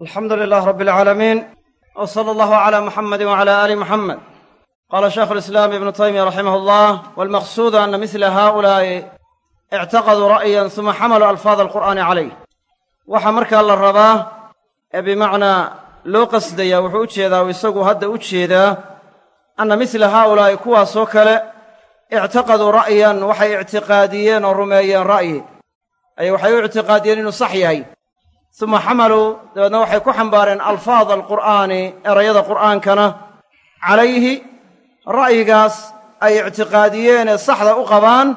alxamdu lilah rab alcaalamiin w sala allahu cala muxamedi wcala aali muxamed qaala shaykhu lislaam ibnu taymiya raximah allah walmaqsuudu ana misla haa'ulaa'i ictaqaduu ra'yan suma xamaluu alfaada alqur'aani calayh waxaa markaa la rabaa ee bimacnaa loo qasdaya wuxuu u jeedaa isagu hadda u jeedaa anna misla haa'ulaa'i kuwaasoo kale ictaqaduu ra'yan waxay ictiqaadiyeen oo rumeeyeen ra'yi. Ay waxay u ictiqaadiyeen inuu sax yahay suma xamaluu dabeedna waxay ku xambaareen alfaada alqur'aani erayada qur'aankana calayhi ra'yigaas ay ictiqaadiyeen ee saxda u qabaan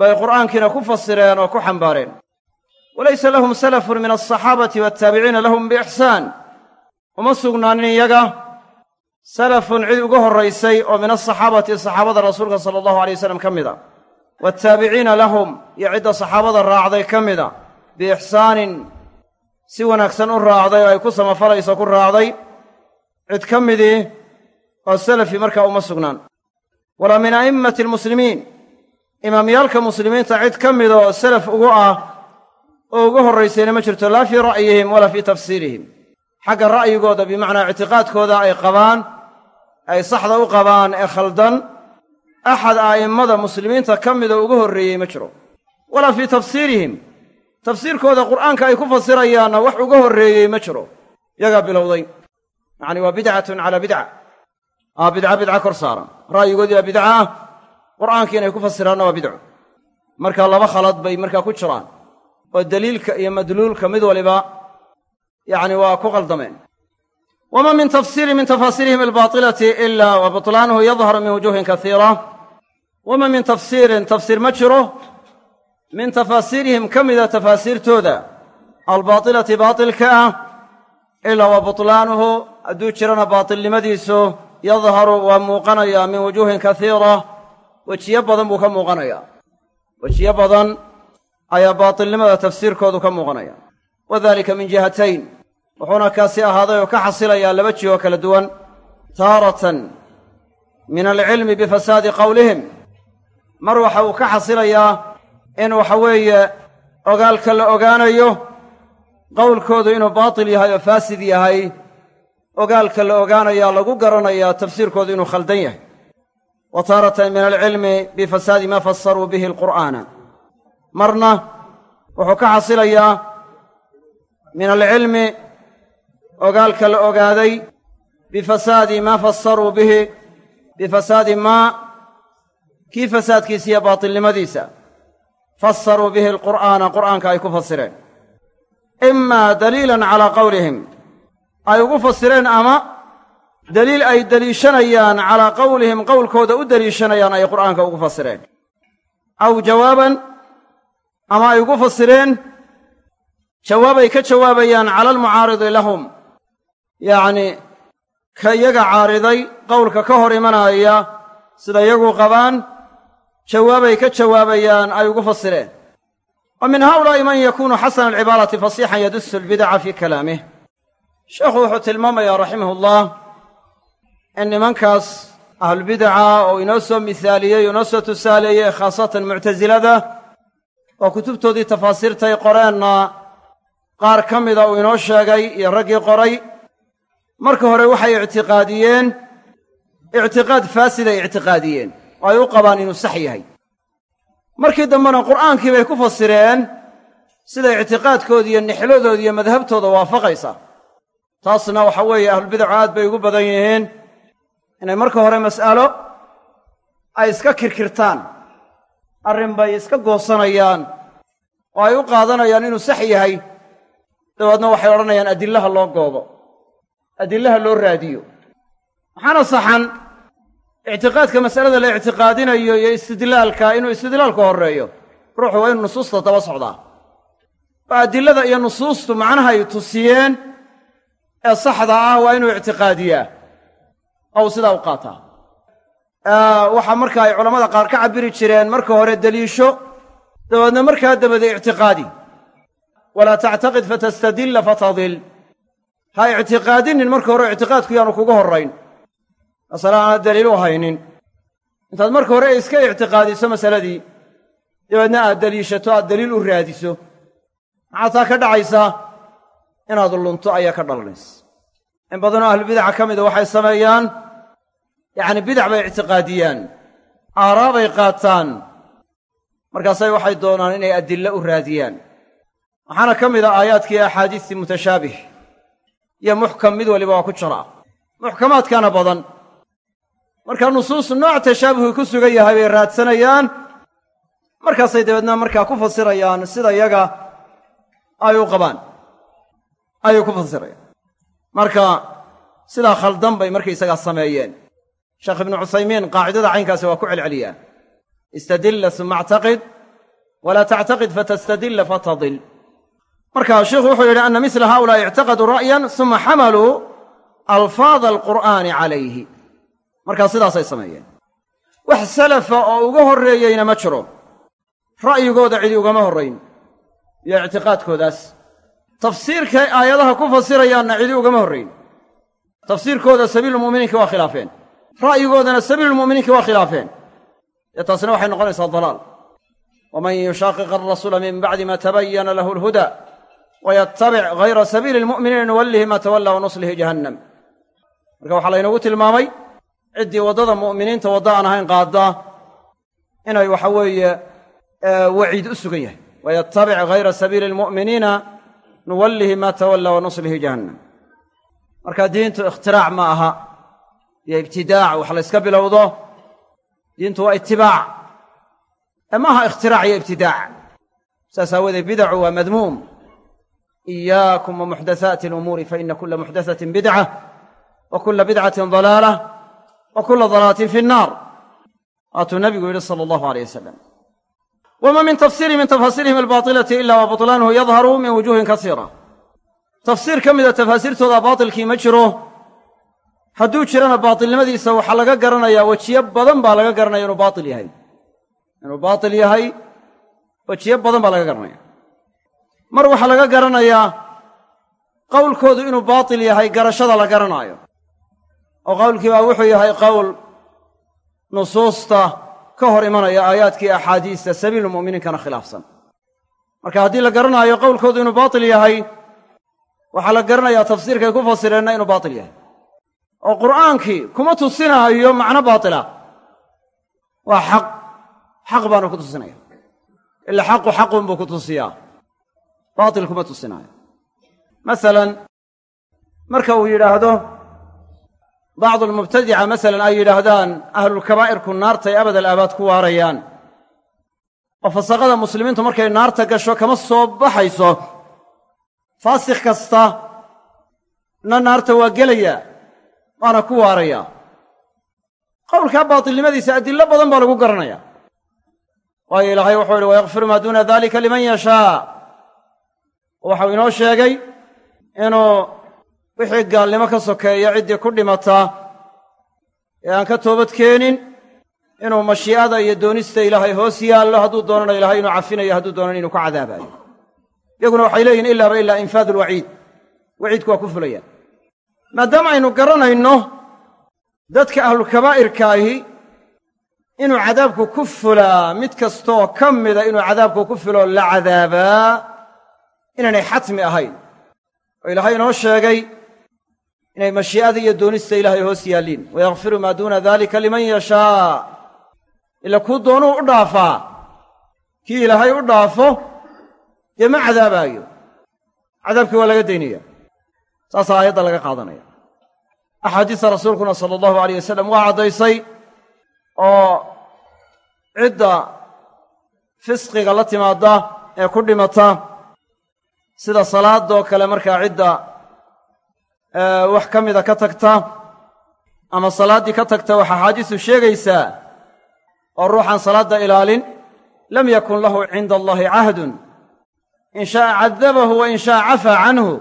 bay qur'aankiina ku fasireen oo ku xambaareen walaysa lahum salafun min alsaxaabati waataabiciina lahum biixsaan uma sugnaanin iyaga salafun cid uga horraysay oo min alsaxaabati saxaabada rasuulka sala allahu alay wasalam ka mid a waataabiciina lahum iyo cidda saxaabada raacday ka mida biixsaanin si wanaagsan u raacday oo ay ku samafalayso ku raacday. Cid ka midii oo salafi markaa uma sugnaan. Walaa min a'immati almuslimiin imaamyaalka muslimiinta cid ka mida oo salaf ugu ah oo uga horraysayna ma jirto laa fii ra'yihim walaa fii tafsiirihim xagga ra'yigooda bimacnaa ictiqaadkooda ay qabaan ay saxda u qabaan ee khaldan axad a'immada muslimiinta ka mida uga horreeyey ma jiro. Walaa fii tafsiirihim tafsiirkooda qur'aanka ay ku fasirayaanna wax uga horreeyey ma jiro. Yagaa bilowday. Yacni waa bidcatun calaa bidca. Aa bidca bidca kor saaran. Ra'yigoodii baa bidca. Ah qur'aankii inay ku fasiraanna waa bidco. Marka laba khalad bay markaa ku jiraan. Oo deliilka iyo madluulka mid waliba yacni waa ku qaldameen. Wama min tafsiiri min tafaasiirihim albaatilati ila wa butlaanuhu yadharu min wujuuhin kasiira wama min tafsiirin tafsiir ma jiro min tafaasiirihim ka mida tafaasiirtooda albaatilati baatilka ah ilaa wa butlaanuhu hadduu jirana baatilnimadiisu yadharu waa muuqanayaa min wujuuhin kasiira wejiyo badan buu ka muuqanayaa wejiyo badan ayaa baatilnimada tafsiirkoodu ka muuqanaya wa dalika min jihatayn wuxuuna kaasi ahaaday oo ka xasilayaa laba jihoo kala duwan taaratan min alcilmi bifasaadi qowlihim mar waxa uu ka xasilayaa in waxa weeye ogaalka la ogaanayo qowlkoodu inuu baatil yahay oo faasid yahay ogaalka la ogaanayaa lagu garanayaa tafsiirkoodu inuu khaldan yahay. Wa taaratan min alcilmi bifasaadi maa fasaruu bihi alqur'aana. Marna wuxuu ka xasilayaa min alcilmi ogaalka la ogaaday bifasaadi maa fasaruu bihi bifasaadi maa kii fasaadkiisa iyo baatilnimadiisa fasaruu bihi alqur'aana qur'aanka ay ku fasireen. Imaa daliilan calaa qowlihim ay ugu fasireen ama deliil ay deliishanayaan calaa qowlihim qowlkooda u deliishanayaan ay qur'aanka ugu fasireen. Aw jawaaban ama ay ugu fasireen jawaabay ka jawaabayaan cala almucaaridi lahum. Yacni ka iyaga caariday qowlka ka hor imanaya sida iyagu qabaan jawaabay ka jawaabayaan ay ugu fasireen. Wa min haa'ulaa'i man yakuunu xasana alcibaarati fasiixan yadusu albidaca fii kalaamih sheekhu wuxuu tilmaamayaa raximahullah in nimankaas ahlulbidaca oo inoo soo misaaliyey inoo soo tusaaleeyey khaasatan muctasilada oo kutubtoodii tafaasiirtay qoreenna qaar ka mida uu inoo sheegay iyo raggii qoray marka hore waxay ictiqaadiyeen ictiqaad faasiday ictiqaadiyeen oo ay u qabaan inuu sax yahay. Markii dambena qur'aankii bay ku fasireen sida ictiqaadkooda iyo nixladooda iyo madhabtooda waafaqaysa. Taasna waxa weeye ahlulbidacu aad bay ugu badan yihiin inay marka hore mas'alo ay iska kirkirtaan arrin bay iska goosanayaan oo ay u qaadanayaan inuu sax yahay. Dabeedna waxay odhanayaan adillaha loo goobo adillaha loo raadiyo. Maxaana saxan ictiqaadka mas'alada la ictiqaadinayo iyo istidlaalka inuu istidlaalku horreeyo. ruuxu waa inuu nusuusta daba socdaa oo adillada iyo nusuustu macnahay tusiyeen ee saxda ah waa inuu ictiqaadiyaa oo uu sidaa u qaataa waxaa marka ay culammada qaar ka cabbiri jireen marka hore deliisho dabeedna markaa dabada ictiqaadi walaa tactaqid fatastadilla fatadil ha ictiqaadinin marka hore ictiqaadku yaanu kuga horrayn masale aanad daliil u haynin. Intaad marka hore iska ictiqaadiso masaladii dabeedna aad deliishato aad daliil u raadiso. Maxaa taa ka dhacaysaa inaad lunto ayaa ka dhalanaysa. In badanoo ahlubidaca ka mida waxay sameeyaan yacni bidac bay ictiqaadiyaan aaraa bay qaataan. Markaasay waxay doonaan inay adille u raadiyaan. Waxaana ka mid a aayaadkii axaadiistii mutashaabih iyo muxkam mid waliba waa ku jiraa muxkamaadkaana badan marka nusuus nooc tashaabuhu ku sugan yahay bay raadsanayaan. Markaasay dabeedna markaa ku fasirayaan sida yaga ay u qabaan. Ayay ku fasirayaan marka sidaa khaldan bay markaysagaa sameeyeen. Sheekh ibnu cuthaymiin qaacidada caynkaasi waa ku celceliyaa istadilla suma actaqid walaa tactaqid fatastadilla fatadil marka sheikhu wuxuu yidhi ana misla haa'ulaa'i ictaqaduu ra'yan suma xamaluu alfaada alqur'aani calayhi markaa sidaasay sameeyeen. Wax salafa oo uga horreeyeyna ma jiro. Ra'yigooda cidi ugama horrayn iyo ictiqaadkoodaas. Tafsiirkay aayadaha ku fasirayaanna cidi ugama horrayn tafsiirkooda sabiilulmu'miniinki waa khilaafeen. Ra'yigoodana sabiilulmu'miniinki waa khilaafeen. Dee taasina waxay noqonaysaa dalaal. waman yushaaqiq alrasuula min bacdi ma tabayana lahu alhuda wayattabic hayra sabiili almu'miniina nuwallihi ma tawalla wa nuslihi jahannam marka waxaa laynoogu tilmaamay ciddii waddada mu'miniinta wadda aan ahayn qaaddaa inay waxa weeye waciid u sugan yahay. Wayattabic hayra sabiili almu'miniina nuwallihi ma tawalla wa nuslihi jahannam. Marka diintu ikhtiraac ma aha iyo ibtidaac wax layska bilowdo diintu waa itibaac ee ma aha ikhtirac iyo ibtidaac? Saas aawoodee bidacu waa madmuum. Iyaakum wa muxdathaati alumuuri fa ina kula muxdathatin bidca wa kula bidcatin dalaalah wa kula dalaalatin fi nnaar. Waatuu nabigu yidhi sala allahu aleyh wasalam wama min tafsiiri min tafaasiirihim albaatilati ila wa butlaanuhu yadharu min wujuuhin kasiira. Tafsiir ka mida tafaasiirtooda baatilkii ma jiro. Hadduu jirana baatilnimadiisa waxaa laga garanayaa wejiyo badan baa laga garanaya inuu baatil yahay. Inuu baatil yahay wejiyo badan baa laga garanaya mar waxaa laga garanayaa qowlkoodu inuu baatil yahay garashada la garanaayo oo qowlkii baa wuxuu yahay qowl nusuusta ka hor imanaya aayaadkii axaadiista sabiilulmu'miniinkana khilaafsan. Marka haddii la garanaayo qowlkoodu inuu baatil yahay waxaa la garanayaa tafsiirkay ku fasireenna inuu baatil yahay. Oo qur'aankii kuma tusinaayo macno baatila. Waa xaq xaq baanu ku tusinaya ila xaqu xaqun buu ku tusiyaa. Baatil kuma tusinaayo. Masalan marka uu yidhaahdo bacdu almubtadica masalan ay yidhaahdaan ahlulkabaa'irku naartay abad alaabaad ku waarayaan. Oo fasaqada muslimiintu markay naarta gasho kama soo baxayso. Faasikh kasta na naarta waa gelayaa waana ku waarayaa qowlkaa baatilnimadiisa adillo badan baa lagu garanaya. Waayo ilaahay wuxuu yidhi wayakfiru maa duuna dalika liman yashaa. Waxau inoo sheegay inuu wixii gaalnimo ka sokeeya ciddii ku dhimataa ee aan ka toobad keenin inuu mashii'ada iyo doonista ilaahay hoos yaallo hadduu doonana ilahay inuu cafinayo hadduu doonana inuu ka cadaabayo. Iyaguna waxay leeyihiin ilaaba ilaa infaadu alwaciid waciidku waa ku fulayaan. Maadaama aynu garanayno dadka ahlulkabaa'irkaahi inuu cadaabku ku fulaa mid kastooo ka mida inuu cadaabku ku fuloo la cadaabaa inaanay xatmi ahayn. Oo ilaahay inoo sheegay inay mashii'ada iyo doonista ilaahay hoos yaalliin wayakfiru maa duuna daalika liman yashaa. Ila kuu doonuu u dhaafaa. Kii ilaahay u dhaafo dee ma cadaabaayo. Cadaabkii waa laga daynaya. Saasaa aayadda laga qaadanaya. Axaadiista rasuulkuna sala allahu alayh wasalam waa caddaysay oo cidda fisqiga la timaadda ee ku dhimata sida salaadoo kale markaa cidda wax ka mida ka tagta ama salaaddii ka tagta waxaa axaadiistu sheegaysaa oo ruuxaan salaadda ilaalin lam yakun lahu cinda allahi cahdun. In sha'a cadabahu wa in sha'a cafaa canhu.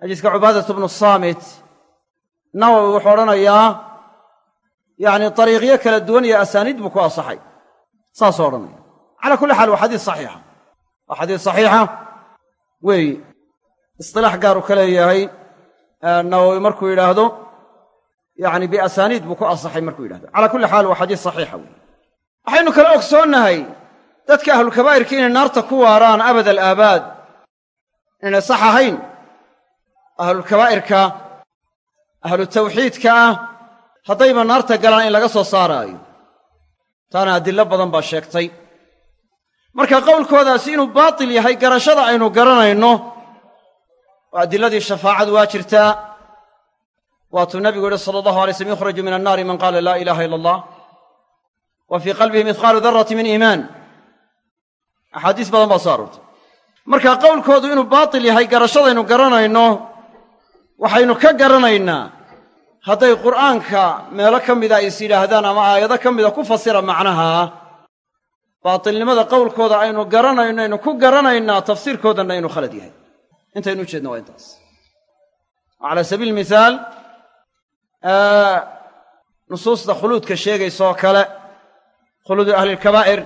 Xadiiska cubaadatu bnu saamit nawowi wuxuu odhanayaa yacni dariiqyo kala duwan iyo asaaniid buu ku asaxay saasuu odhanaya calaa kulli xaal waa xadiis saxiixa. Waa xadiis saxiixa. Weeyi istilaax gaaru ka leeyahay nawowi markuu yidhaahdo yacni biasaaniid buu ku asaxay markuu yidhahdo. Calaa kulli xaal waa xadiis saxiixa wey waxaynu kala ogsoonnahay dadka ahlulkabaa'irka inay naarta ku waaraan abad alaabaad inaynay sax ahayn ahlulkabaa'irka ahlu tawxiidka ah haddayba naarta galaan in laga soo saaraayo. Taana adillo badan baa sheegtay. Marka qowlkoodaasi inuu baatil yahay garashada aynu garanayno oo adilladii shafaacadu waa jirtaa? Waatuu nabigu yihi sala allahu alay slm yukhraju min annaari man qaala laa ilaha ila allah wa fii qalbihi mihqaalu darati min iimaan. Axaadiis badan baa soo aroortay. Marka qowlkoodu inuu baatil yahay garashadaynu garanayno waxaynu ka garanaynaa hadday qur'aanka meelo ka mida is yidhaahdaan ama aayado ka mida ku fasira macnaha baatilnimada qowlkooda aynu garanayno aynu ku garanaynaa tafsiirkoodanna inuu khalad yahay intaynu ujeedna waa intaas calaa sabiili mihaal nusuusta khuluudka sheegaysaoo kale khuluudu ahlilkabaa'ir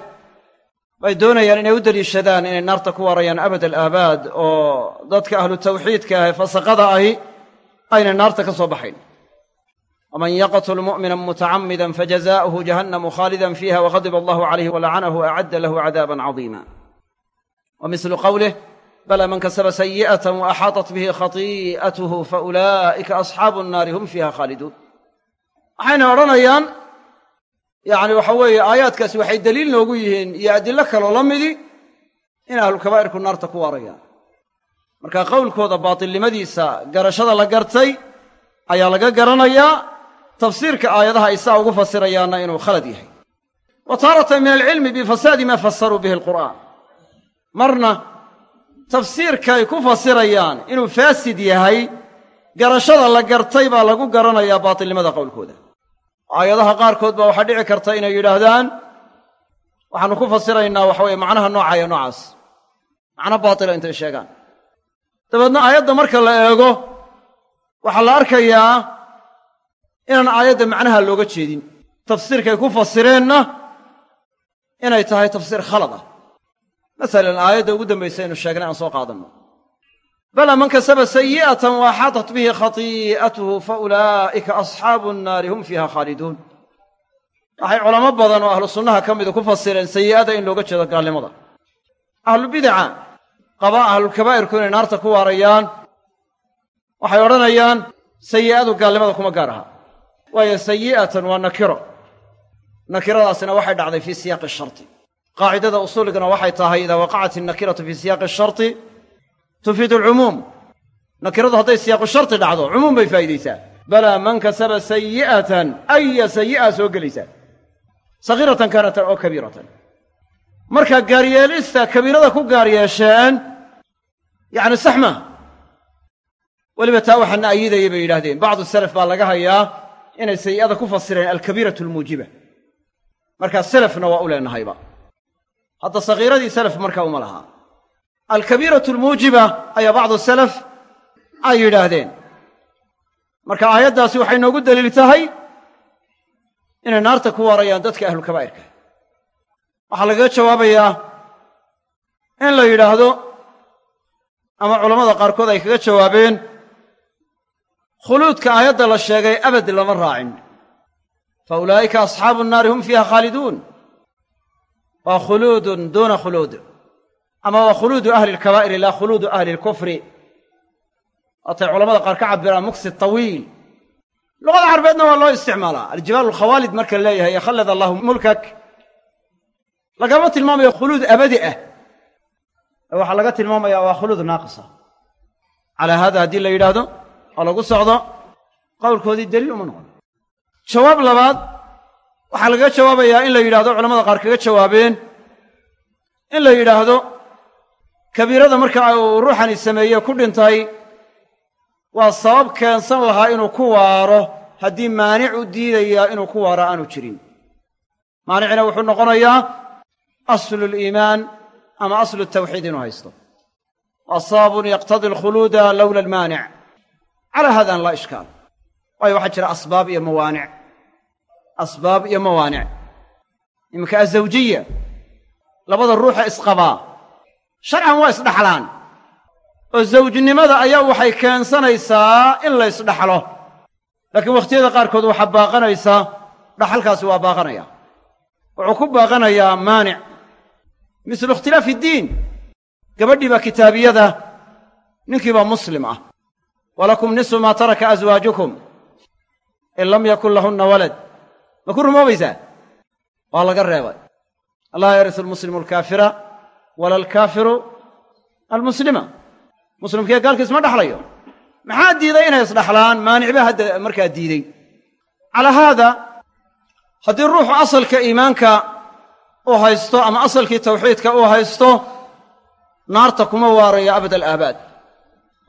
bay doonayaan inay u deliishadaan inay naarta ku waarayaan abad alaabaad oo dadka ahlu tawxiidka ah ee fasaqada ahi aynay naarta ka soo baxayn waman yaqtul mu'mina mutacamida fajazaa'uhu jahannamu khaalidan fiiha wghadiba allahu calayhi walacanahu acadda lahu cadaaban cadiima wa mislu qowlih bala man kasaba sayi'atan waaxaaطat bihi khati'atuhu faulaa'ika asxaabu nnaari hum fiiha khaaliduun waxayna odhanayaan yacni waxa weeye aayaadkaasi waxay deliil noogu yihiin iyo adillo kaloo la midi in ahlulkabaa'irku naarta ku waarayaan marka qowlkooda baatilnimadiisa garashada la gartay ayaa laga garanayaa tafsiirka aayadaha ay saa ugu fasirayaanna inuu khalad yahay wa taaratan min alcilmi bifasaadi maa fasaruu bihi alqur'aan marna tafsiirkaay ku fasirayaan inuu faasid yahay garashada la gartay baa lagu garanayaa baatilnimada qowlkooda. Aayadaha qaarkood baa waxaa dhici karta inay yidhaahdaan waxaannu ku fasiraynaa waxa weye macnaha noocaaya noocaas. Macno baatila intay sheegaan. Dabeedna aayadda marka la eego waxaa la arkayaa inaan aayadda macnaha looga jeedin. Tafsiirkay ku fasireenna inay tahay tafsiir khalad ah masalan aayadda ugu dambaysa aynu sheegnay aan soo qaadanno bala man kasaba sayi'atan waaxaatat bihi khati'atuhu fa ulaa'ika asxaabu nnaari hum fiiha khaaliduun waxay culamo badan oo ahlu sunnaha ka mida ku fasireen sayi'ada in looga jeedo gaalnimada. Ahlubidaca qaba ahlulkabaa'irku inay naarta ku waarayaan waxay odhanayaan sayi'adu gaalnimada kuma gaar aha. Waayo sayi'atan waa nakiro. Nakiradaasina waxay dhacday fii siyaaqi sharti qaacidada usuuligana waxay tahay idaa waqacat innakiratu fii siyaaqi sharti tufiidu alcumuum. Nakiradu hadday siyaaqu sharti dhacdo cumuum bay faa'iidaysaa. Balaa man kasaba sayi'atan aya sayi'a soo gelaysaa. Sagiiratan kaanatan oo kabiiratan. Marka gaaryeelista kabiirada ku gaar yeesheen yacni sax maaha weliba taa waxaana ayidaya bay yidhahdeen bacdu salaf baa laga hayaa inay sayi'ada ku fasireen alkabiiratu almuujiba. Markaa selafna waa u leenahayba hadda sagiiradii salaf markaa uma lahaa alkabiiratu almuujiba ayaa bacdu salaf ay yidhaahdeen. Marka aayaddaasi waxay noogu daliil tahay inay naarta ku waarayaan dadka ahlulkabaa'irka waxaa lagaga jawaabayaa in la yidhaahdo ama culammada qaarkood ay kaga jawaabeen khuluudka aayadda la sheegay abad lama raacin. Fa ulaa'ika asxaabu nnaari hum fiiha khaaliduun waa khuluudun duuna khuluud ama waa khuluudu ahli alkabaa'iri laa khuluudu ahli alkufri. Waatay culamada qaar ka cabiraan muksi tawiil luqada carbeedna waa loo isticmaalaa. Aljibaal alkhawaalid marka leeyahay khallad allahu mulkak lagama tilmaamayo khuluud abadi ah. Ee waxaa laga tilmaamayaa waa khuluud naaqisa. Calaa haada haddii la yidhaahdo oo lagu socdo qowlkoodii daliil uma noqon. Jawaab labaad waxaa lagaga jawaabayaa in la yidhahdo culamada qaar kaga jawaabeen. In la yidhaahdo kabiirada marka uu ruuxani sameeye ku dhintay waa sabab keensan lahaa inuu ku waaro. Haddii maanic u diidayaa inuu ku waaro aanu jirin. Maanicina wuxuu noqonayaa aslu liimaan ama aslu tawxiid inuu haysto. Waa sababun yaqtadi alkhuluuda lowla almaanic calaa haadaan laa ishkaal. Waayo waxaa jira asbaab iyo mawaanic asbaab iyo mawaanic. Iminka azawjiya labada ruuxa isqabaa sharcan waa isdhaxlaan. Oo zawjnimada ayaa waxay keensanaysaa in la ysdhaxlo laakiin wakhtiyada qaarkood waxaa baaqanaysaa dhaxalkaasi waa baaqanaya. Wuxuu ku baaqanayaa maanic. Mislu ikhtilaafi iddiin gabadhii baa kitaabiyada ninkii baa muslim ah. Walakum nisfu maa taraka aswaajukum in lam yakun lahunna walad ma ku rumoobaysaa waa laga reebay. Laa yarisu almuslimu alkaafira wala alkaafiru almuslima. Muslimkiiyo gaalkiis ma dhexlayo maxaa diiday inay isdhaxlaan? Maanic baa hadda markaa diidey calaa haada haddii ruuxu asalka iimaanka uu haysto ama asalkii tawxiidka uu haysto naarta kuma waarayo abad alaabaad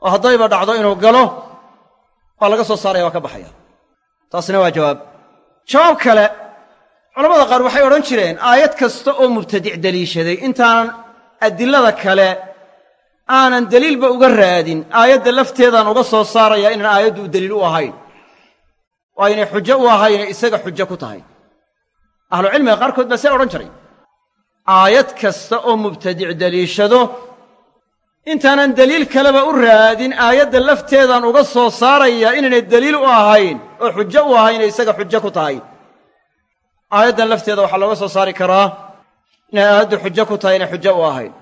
oo haddayba dhacdo inuu galo waa laga soo saaraya waa ka baxaya. Taasina waa jawaab jawaab kale culamada qaar waxay odhan jireen aayad kasta oo mubtadic deliishaday intaanan adilada kale aanan deliilba uga raadin aayadda lafteedaan uga soo saaraya inaan aayaddu u deliil u ahayn. Oo aynay xujo u ahayne isaga xujo ku tahay. Ahlucilmiga qaarkood baa see odhan jiray. Aayad kasta oo mubtadic deliishado intaanan deliil kaleba u raadin aayadda lafteedaan uga soo saaraya inaynay deliil u ahayn oo xujo u ahayne isaga xujo ku tahay. Aayaddan lafteeda waxaa looga soo saari karaa inay aayaddu xujo ku tahay inay xujo u ahayn.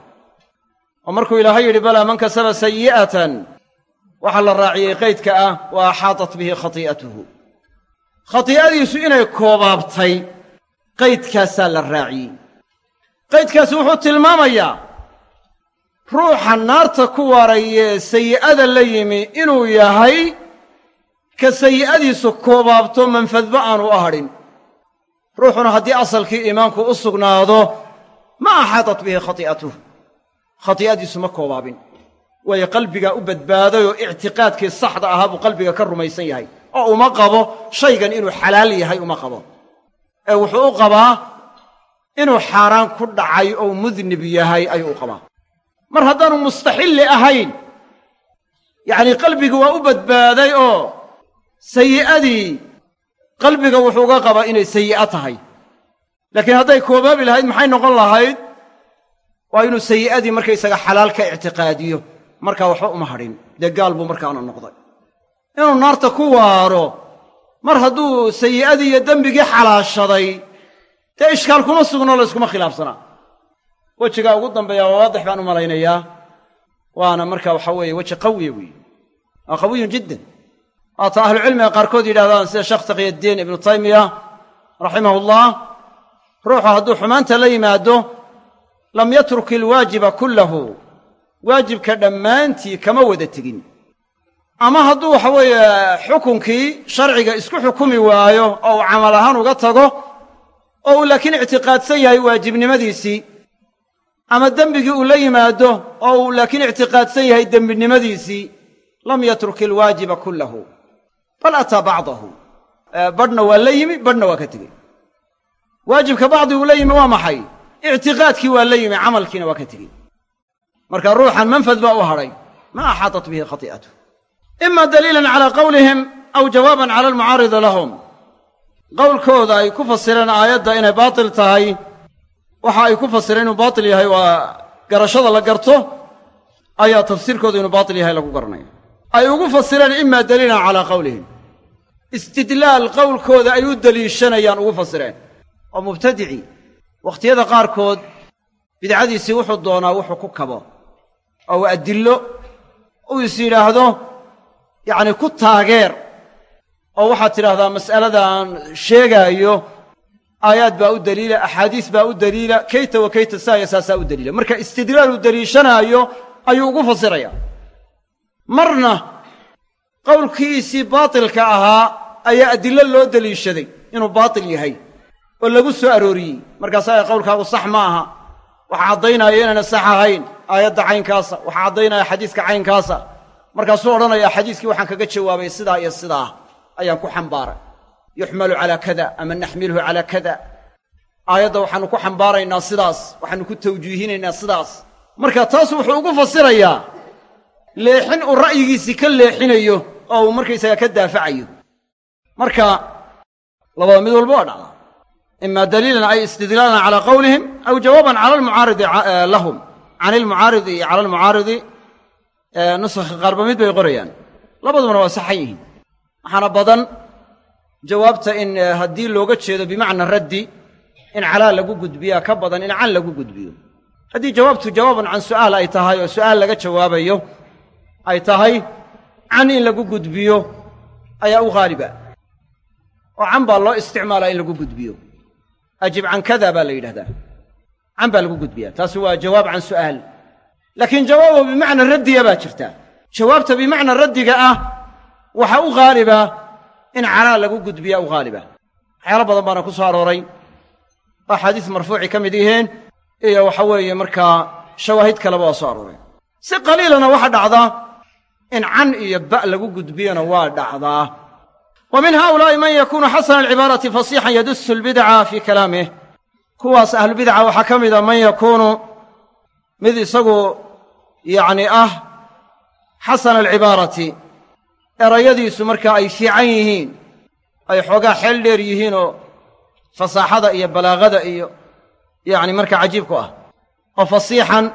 Oo markuu ilaahay yidhi balaa man kasaba sayi'atan waxaa la raaciyey qaydka ah wa axaatat bihi khatii'atuhu khatii'adiisu inay koobaabtay qaydkaasaa la raaciyey. Qaydkaasi wuxuu tilmaamayaa ruuxa naarta ku waarayee sayi'ada la yimi inuu yahay ka sayi'adiisu koobaabto manfadba aanu u hadhin ruuxuna haddii asalkii iimaanku u sugnaado ma axaatat bihi khatii'atuh khatii'adiisu ma koobaabin. Waayo qalbigaa u badbaaday oo ictiqaadkii saxda ahaa buu qalbiga ka rumaysan yahay. Oo uma qabo shaygan inuu xalaal yahay uma qabo. Ee wuxuu u qabaa inuu xaaraan ku dhacay oo mudnib yahay ayuu u qabaa mar haddaanu mustaxilli ahayn. Yacnii qalbigi waa u badbaaday oo sayi'adii qalbiga wuxuu uga qabaa inay sayi'a tahay. Laakiin hadday koobaabi lahayd maxay noqon lahayd? Waa inuu sayi'adii markaysaga xalaal ka ictiqaadiyo. Markaa waxba uma hadhin dee gaal buu markaana noqday. Inuu naarta ku waaro mar hadduu sayi'adii iyo dembigii xalaashaday dee ishkaal kuma sugno layskuma khilaafsanaa wejigaa ugu dambeeya waa waadix baan u malaynayaa. Waana marka waxaa weeye weji qawiya weeye. Waa qawiyun jiddan waata ahlucilmiga qaarkood yidhahdaan sida sheekh taqiyaddiin ibnu taymiya raximahullah ruuxu hadduu xumaanta la yimaado lam yatruk ilwaajiba kullahu. Waajibka dhammaantii kama wada tegin. Ama hadduu waxa weeye xukunkii sharciga isku xukumi waayo oo uu camal ahaan uga tago oo uu laakiin ictiqaadsan yahay waajibnimadiisii ama dembigii uu la yimaado oo uu laakiin ictiqaadsan yahay dembinimadiisii lam yatruk ilwaajiba kullahu bal ataa bacdahu. Badhna waa la yimi badhna waa ka tegey. Waajibka bacdi uu la yimi waa maxay? Ictiqaadkii waa la yimi camalkiina waa ka tegey. Marka ruuxan manfad baa u hadhay ma axaatat bihi khati'atu. Ima daliilan calaa qawlihim aw jawaaban cala almucaaridi lahum. Qowlkooda ay ku fasireen aayadda inay baatil tahay waxa ay ku fasireen inuu baatil yahay waa garashada la garto ayaa tafsiirkooda inuu baatil yahay lagu garanaya. Ay ugu fasireen ima daliilan calaa qawlihim. Istidlaal qowlkooda ay u deliishanayaan ugu fasireen. Oo mubtadicii wakhtiyada qaarkood bidcadiisii wuxuu doonaa wuxuu ku kabo oo uu adillo uu is yidhaahdo yacni ku taageer oo waxaad tidhaahdaa mas'aladaan sheegaayo aayaad baa u daliila axaadiis baa u daliila kayta wa kayta saaya saasaa u daliila marka istidlaal uu deliishanaayo ayuu ugu fasirayaa marna qowlkiisii baatilka ahaa ayaa adillo loo deliishaday inuu baatil yahay oo lagu soo arooriyey. Markaasaa qowlkaagu sax ma aha. Waxa caddaynaya inaana sax ahayn aayadda caynkaasa waxa caddaynaya xadiiska caynkaasa. Markaasuu odhanayaa xadiiskii waxaan kaga jawaabay sidaa iyo sidaa ayaan ku xambaaray yuxmalu calaa kada ama naxmiluhu calaa kada. Aayadda waxaannu ku xambaaraynaa sidaas waxaannu ku tawjiihinaynaa sidaas. Marka taas wuxuu ugu fasirayaa leexin uu ra'yigiisii ka leexinayo oo uu markaysagaa ka daafacayo. Marka labada mid walba waa dhacdaa. Ima daliilan ay istidlaalan calaa qawlihim aw jawaaban cala almucaaridi lahum. Can ilmucaaridi iyo cala almucaaridi nusakha qaarba mid bay qorayaan. Labadubana waa saxan yihiin. Waxaana badan jawaabta in haddii looga jeedo bimacna raddi in calaa lagu gudbiyaa ka badan in can lagu gudbiyo. Haddii jawaabtu jawaaban can su'aal ay tahay oo su'aal laga jawaabayo ay tahay can in lagu gudbiyo ayaa u haaliba oo can baa loo isticmaalaa in lagu gudbiyo. Ajib can kada baa la yidhahdaa. Can baa lagu gudbiyaa. Taasi waa jawaab can su'aal. Laakiin jawaabo bimacna raddiya baa jirta. Jawaabta bimacna raddiga ah waxa u haaliba in calaa lagu gudbiya u haaliba waxyaalo badan baana ku soo arooray. Oo axaadiis marfuuci ka mid yihiin iyo waxa weeye markaa shawaahid kaleba waa soo arooray. Si qaliilana waxa dhacdaa in can iyo ba' lagu gudbiyona waa dhacdaa wa min haa'ulaa'i man yakuunu xasana alcibaarati fasiixan yadusu albidaca fii kalaamih kuwaas ahlubidaca waxaa ka mida man yakuunu mid isagu yacni ah xasana alcibaarati erayadiisu markaa ay fiican yihiin ay xoogaa xeel dheer yihiinoo fasaaxada iyo balaagada iyo yacni markaa cajiib ku ah. Oo fasiixan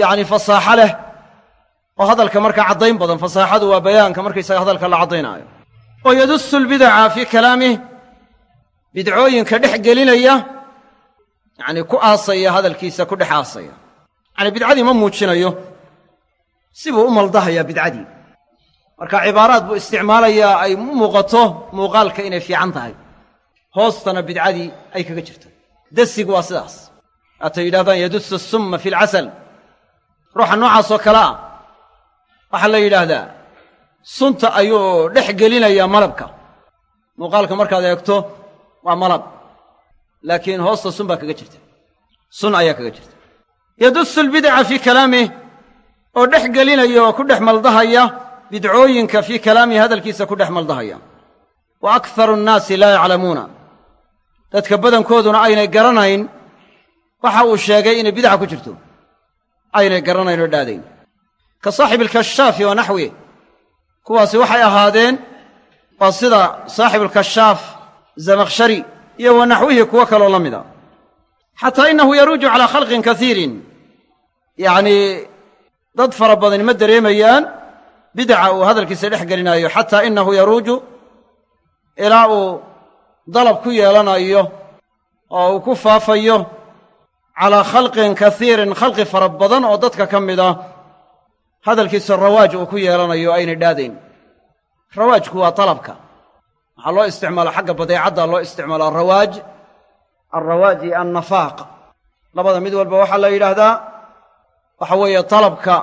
yacni fasaaxo leh oo hadalka markaa caddayn badan fasaaxadu waa bayaanka markaysaga hadalka la caddaynaayo. Oo yadusu albidaca fii kalaamih bidcooyinka dhex gelinaya yacnii ku aasaya hadalkiisa ku dhex aasaya. Yacanii bidcadii ma muujinayo sibuu u maldahayaa bidcadii. Marka cibaaraad buu isticmaalayaa ay u muuqato muuqaalka inay fiican tahay. Hoostana bidcadii ay kaga jirto. Dasigu waa sidaas. Haatay yidhahdaan yadusu summa fi alcasal ruuxa noocaasoo kale ah. Waxaa la yidhaahdaa sunta ayuu dhex gelinayaa malabka. Muuqaalka markaad eegto waa malab. Laakiin hoosta sun baa kaga jirta. Sun ayaa kaga jirta. Yadusu albidaca fii kalaamih oo dhex gelinaya oo ku dhex maldahaya bidcooyinka fii kalaamihi hadalkiisa ku dhex maldahaya. Wa akharu annaasi laa yaclamuuna. Dadka badankooduna aynay garanayn waxa uu sheegay inay bidca ku jirto. Aynay garanayn oo dhaadayn ka saaxibi alkashaafi wa naxwih kuwaasi waxay ahaadeen waa sida saaxibuulkashaaf zamakhshari iyo wa naxwihi kuwo kaloo la mida xataa innahu yaruuju calaa khalqin kasiirin yacnii dad fara badani ma dareemayaan bidca uu hadalkiisa dhex gelinaayo xataa innahu yaruuju ilaa uu dalab ku yeelanayo oo uu ku faafayo calaa khalqin kasiirin khalqi fara badan oo dadka ka mid ah. Hadalkiisa rawaaj uu ku yeelanayo aynay dhaadayn rawaajku waa dalabka waxaa loo isticmaalaa xagga badeecadda loo isticmaalaa rawaaj. Alrawaaj iyo annafaaq. Labada mid walba waxaa la yidhaahdaa waxa weeye dalabka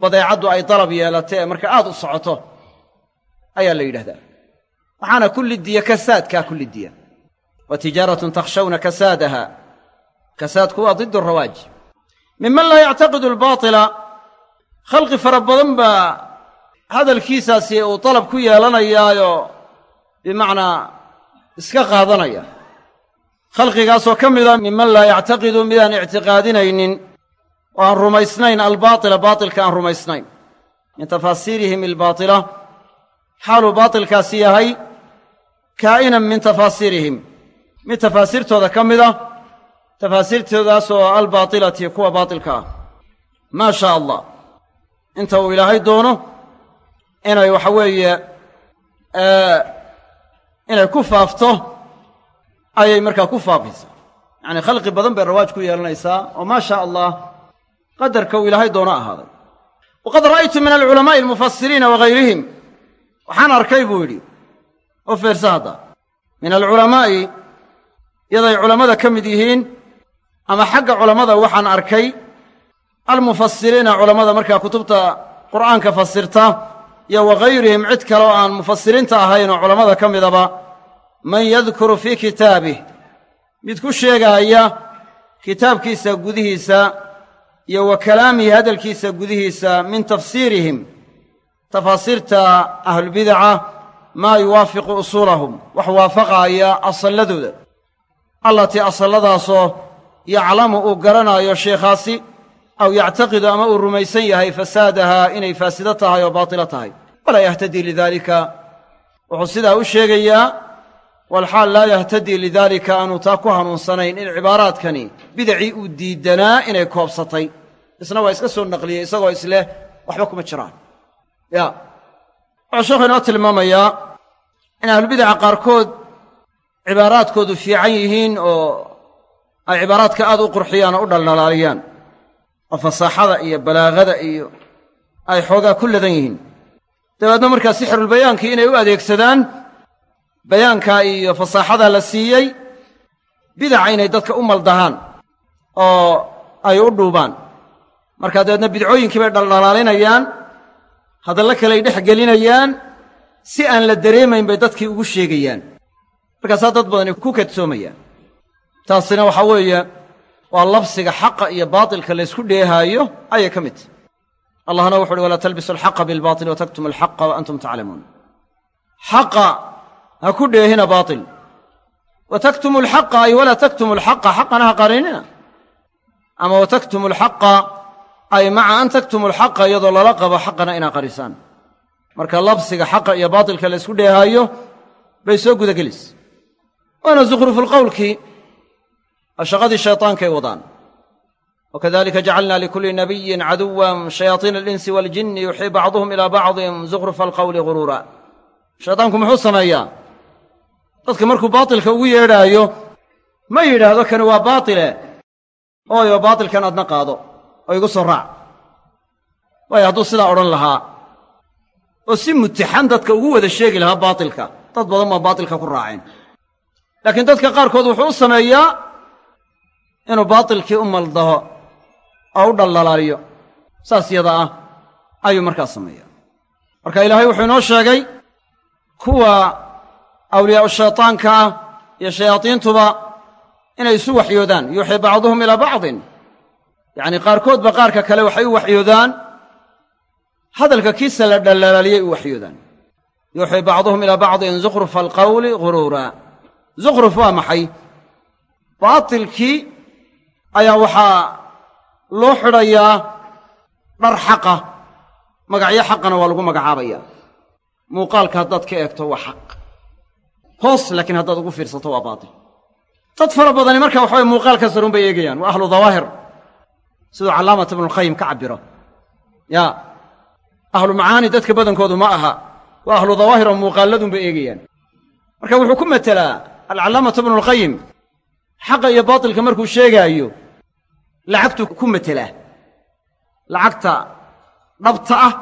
badeecaddu ay dalab yeelatay ee marka aad u socoto ayaa la yidhahdaa. Waxaana kulli diya kasaadkaa kulli diya. Wa tijaaratun takhshawna kasaadaha. Kasaadku waa diddu rawaaj. Miman laa yactaqidu albaatila. Khalqi fara badan baa hadalkiisaasi uu dalab ku yeelanayaayo bimacnaa iska qaadanaya. Khalqigaasoo ka mida miman laa yactaqidu midaan ictiqaadinaynin oo aan rumaysnayn albaatila baatilka aan rumaysnayn. Min tafaasiirihim albaatila xaaluu baatilkaasi yahay kaa'inan min tafaasiirihim. Mid tafaasiirtooda ka mid a tafaasiirtoodaasoo albaatilati kuwa baatilka ah. Maa shaa allah. Inta uu ilaahay doono inay waxa weeye inay ku faafto ayay markaa ku faafaysaa. Yacanii khalqi badan bay rawaaj ku yeelanaysaa oo maa shaa allah qadarka uu ilaahay doono ahaaday. Waqad ra'aytu min alculamaa'i almufasiriina wagayrihim waxaan arkay buu yidhi oo feersa hadda min alculamaa'i yaday culammada ka mid yihiin ama xagga culammada waxaan arkay almufasiriina culammada markaa kutubta qur'aanka fasirta iyo wagayrihim cid kale oo aan mufasiriinta ahayn oo culammada ka midaba man yadkuru fii kitaabih. Mid ku sheegaaya kitaabkiisa gudihiisa iyo wa kalaamihi hadalkiisa gudihiisa min tafsiirihim tafaasiirta ahlulbidaca maa yuwaafiqu usuulahum wax waafaqaaya asalladooda. Allatii asalladaasoo yaclamu uu garanaayo sheekhaasi aw yactaqidu ama uu rumaysan yahay fasaadahaa inay faasido tahay oo baatilo tahay. Walaa yahtadii lidaalika. Wuxuu sidaa u sheegayaa walxaal laa yahtadii lidaalika aanu taa ku hanuunsanayn in cibaaraadkani bidacii uu diidanaa inay koobsatay isna waa iska soo naqliyey isagoo isleh waxba kuma jiraan ya wuxuu sheekhu inoo tilmaamayaa in ahlubidaca qaarkood cibaaraadkoodu fiican yihiin oo ay cibaaraadka aad u qurxiyaan oo u dhaldhalaaliyaan oo fasaaxada iyo balaagada iyo ay xoogaa ku ladan yihiin dabeedna markaa sixirulbayaankii inay u adeegsadaan bayaankaa iyo fasaaxadaa la siiyey bidaca inay dadka u maldahaan oo ay u dhuubaan. Markaa dabeedna bidcooyinkii bay dhaldhalaalinayaan hadallo kaley dhex gelinayaan si aan la dareemayn bay dadkii ugu sheegayaan. Markaasaa dad badani ku kadsoomayaan. Taasina waxaa weeye waa labsiga xaqa iyo baatilka laysku dheehaayo ayay ka mid. Tahy allahna wuxu uhi walaa talbisu alxaqa bilbaatil wataktumu alxaqa wa antum taclamuun ha ku dheehina baatil. Wa taktumu alxaqa ay walaa taktumu alxaqa xaqana ha qarinina. Ama wa taktumu alxaqa ay maca an taktumu alxaqa iyadoo lala qabo xaqana inaa qarisaan. Marka labsiga xaqa iyo baatilka laysku dheehaayo bay soo gudagelis. Waana zukhrufulqowlkii waa shaqadii shaytaankay wadaan. Wakadalika jacalna likulli nabiyin caduwan shayaatiina alinsi waaljinni yuxii bacduhum ilaa bacdin zukhrufa alqowli guruura shaytaanku muxuu sameeyaa dadka markuu baatilka ugu yeedhaayo ma yidhaahdo kani waa baatile? Ooyo baatilkan adna qaado oo igu soo raac. Waayo hadduu sidaa odhan lahaa oo si mutixan dadka ugu wada sheegi lahaa baatilka dad badan baan baatilka ku raaceen laakiin dadka qaarkood wuxuu u sameeyaa inuu baatilkii u maldaho oo u dhaldhalaaliyo saas yada ah ayuu markaas sameeyaa. Marka ilaahay wuxuu inoo sheegay kuwa awliyaa'u shaytaanka ah iyo shayaadiintuba inay isu waxyoodaan yuuxii bacduhum ilaa bacdin yacnii qaarkoodba qaarka kale waxay u waxyoodaan hadalka kiisa la dhaldhalaaliyay u waxyoodaan yuuxii bacduhum ilaa bacdin zukhrufa alqawli guruura zukhruf waa maxay baatilkii ayaa waxaa loo xidhayaa dhar xaqa magacyo xaqana waa lagu magacaabaya muuqaalka haddaad ka eegto waa xaq hoos laakiin haddaad ugu fiirsato waa baatil. Dad fara badani marka waxaway muuqaalka sarun bay eegayaan. Waa ahlu dawaahir. Siduu callaamat ibnulqayim ka cabbiro. Yaa ahlu macaani dadka badankoodu ma aha. Waa ahlu dawaahir oo muuqaalladun bay eegayaan. Marka wuxuu ku metelaa alcallaamatu ibnulqayim xaqa iyo baatilka markuu sheegaayo lacagtuu ku metelaa. Lacagta dhabta ah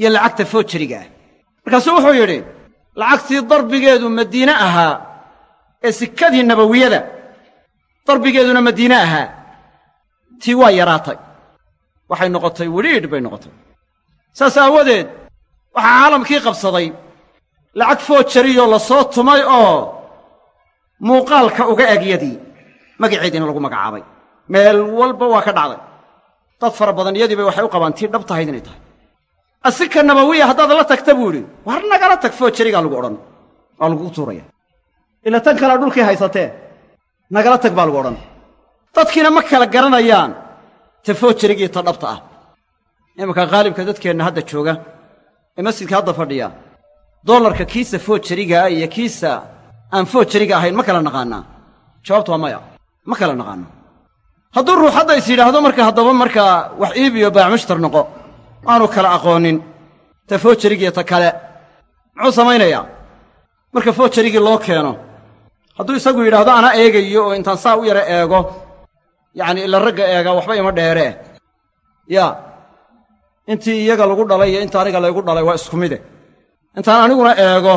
iyo lacagta foojariga ah. Markaasuu wuxuu yidhi lacagtii darbigeedu madiine ahaa ee sikadii nabawiyada darbigeeduna madiine ahaa tii waa yaraatay. Waxay noqotay widhiidh bay noqotay. Saas aawadeed waxaa caalamkii qabsaday lacag foojariyoo la soo tumay oo muuqaalka uga egyadii magaceediina lagu magacaabay. Meel walba waa ka dhacday. Dad fara badan iyadiibay waxay u qabaan tii dhab tahayd inay tahay asika nabawiya haddaad la tagta buu idhi war nagala tag foojarigaa lagu odhan waa lagugu tuuraya. Ila tan kalea dhulkii haysatee nagala tag baa lagu odhan. Dadkiina ma kala garanayaan ta foojarigii ta dhabta ah. Imanka khaalibka dadkeenna hadda jooga ee masjidka hadda fadhiya dollarka kiisa foojarigaa iyo kiisa aan foojariga ahayn ma kala naqaannaa jawaabtu waa maya ma kala naqaanno hadduu ruux hadda is yidhaahdo marka haddaba markaa wax iibiyo baacmushtar noqo aanu kala aqoonin. Ta foojarigiiyo ta kale. Muxuu samaynayaa? Marka foojarigii loo keeno hadduu isagu yidhaahdo ana eegayo oo intaan saa u yara eego yacni ila ragga eegaa waxba ima dheeree yaa intii iyaga lagu dhalay iyo inta aniga laygu dhalay waa isku mide intaan aniguna eego